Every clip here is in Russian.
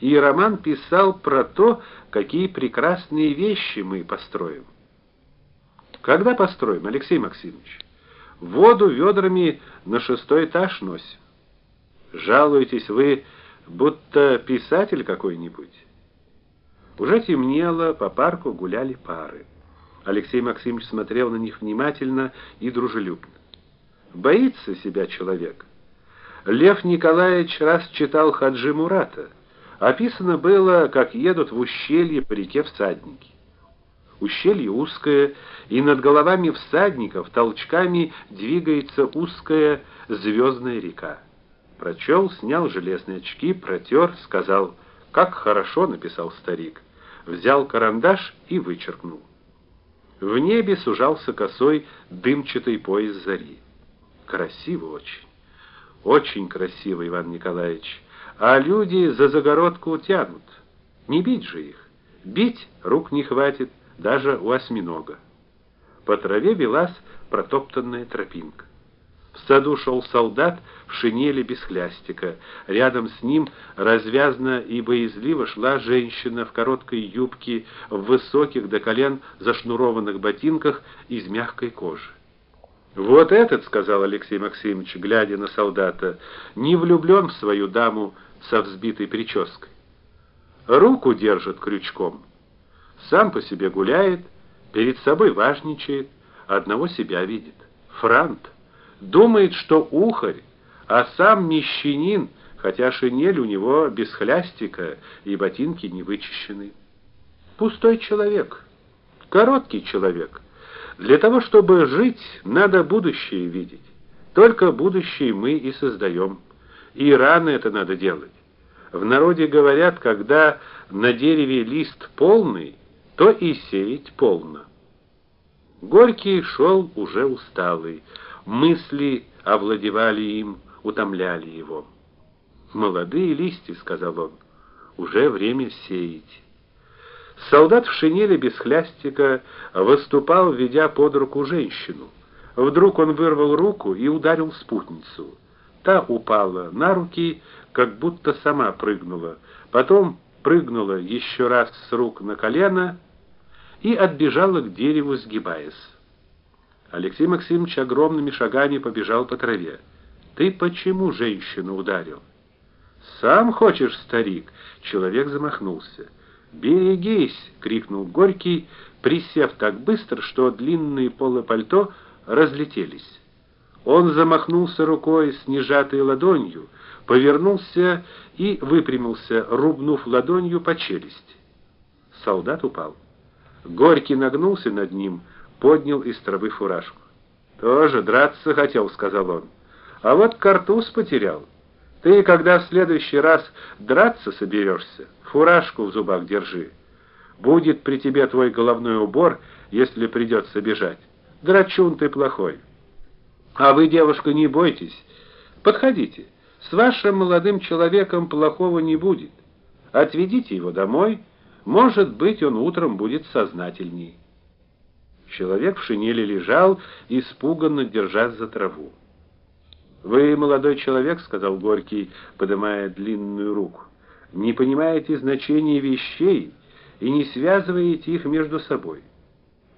и роман писал про то, какие прекрасные вещи мы построим. Когда построим, Алексей Максимович? Воду ведрами на шестой этаж носим. Жалуетесь вы, будто писатель какой-нибудь. Уже темнело, по парку гуляли пары. Алексей Максимович смотрел на них внимательно и дружелюбно. Боится себя человек. Лев Николаевич раз читал Хаджи Мурата. Описано было, как едут в ущелье по реке всадники. Ущелье узкое, и над головами всадников толчками двигается узкая звездная река. Прочел, снял железные очки, протер, сказал: "Как хорошо", написал старик. Взял карандаш и вычеркнул. В небе сужался косой дымчатый пояс зари. Красиво очень. Очень красиво, Иван Николаевич. А люди за загородку тянут. Не бить же их. Бить рук не хватит даже у осьминога. По траве велась протоптанная тропинка. В саду шел солдат в шинели без хлястика. Рядом с ним развязно и боязливо шла женщина в короткой юбке, в высоких до колен зашнурованных ботинках из мягкой кожи. Вот этот, сказал Алексей Максимович, глядя на солдата, не влюблен в свою даму со взбитой прической. Руку держит крючком. Сам по себе гуляет, перед собой важничает, одного себя видит. Франт думает, что ухарь, а сам мещанин, хотя шинель у него без хлястика и ботинки не вычищены. Пустой человек, короткий человек. Для того, чтобы жить, надо будущее видеть. Только будущее мы и создаем. И рано это надо делать. В народе говорят, когда на дереве лист полный, то и сеять полно. Горький шел уже усталый, мысли овладевали им, утомляли его. "Молодые листья", сказал он. "Уже время сеять". Солдат в шинели без хлястика выступал, ведя под руку женщину. Вдруг он вырвал руку и ударил спутницу. Та упала на руки, как будто сама прыгнула. Потом прыгнула еще раз с рук на колено и отбежала к дереву, сгибаясь. Алексей Максимович огромными шагами побежал по траве. Ты почему женщину ударил? Сам хочешь, старик? Человек замахнулся. "Берегись!" крикнул Горький, присев так быстро, что длинные полы пальто разлетелись. Он замахнулся рукой с нежатой ладонью, повернулся и выпрямился, рубнув ладонью по челюсти. Солдат упал. Горький нагнулся над ним, поднял из травы фуражку. "Тоже драться хотел", сказал он. "А вот картуз потерял. Ты, когда в следующий раз драться соберешься, фуражку в зубах держи. Будет при тебе твой головной убор, если придется бежать. Драчун ты плохой. А вы, девушка, не бойтесь. Подходите. С вашим молодым человеком плохого не будет. Отведите его домой, может быть, он утром будет сознательней. Человек в шинели лежал, испуганно держась за траву. Вы, молодой человек, сказал Горький, поднимая длинную руку. Не понимаете значения вещей и не связываете их между собой.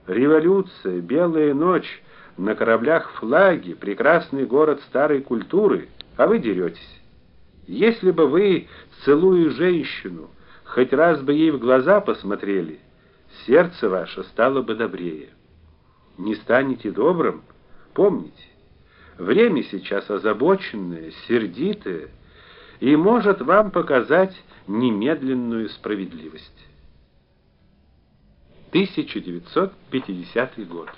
Революция, белая ночь, на кораблях флаги, прекрасный город старой культуры, а вы деретесь. Если бы вы, целуя женщину, хоть раз бы ей в глаза посмотрели, сердце ваше стало бы добрее. Не станете добрым, помните, время сейчас озабоченное, сердитое, и может вам показать немедленную справедливость. 1950 год.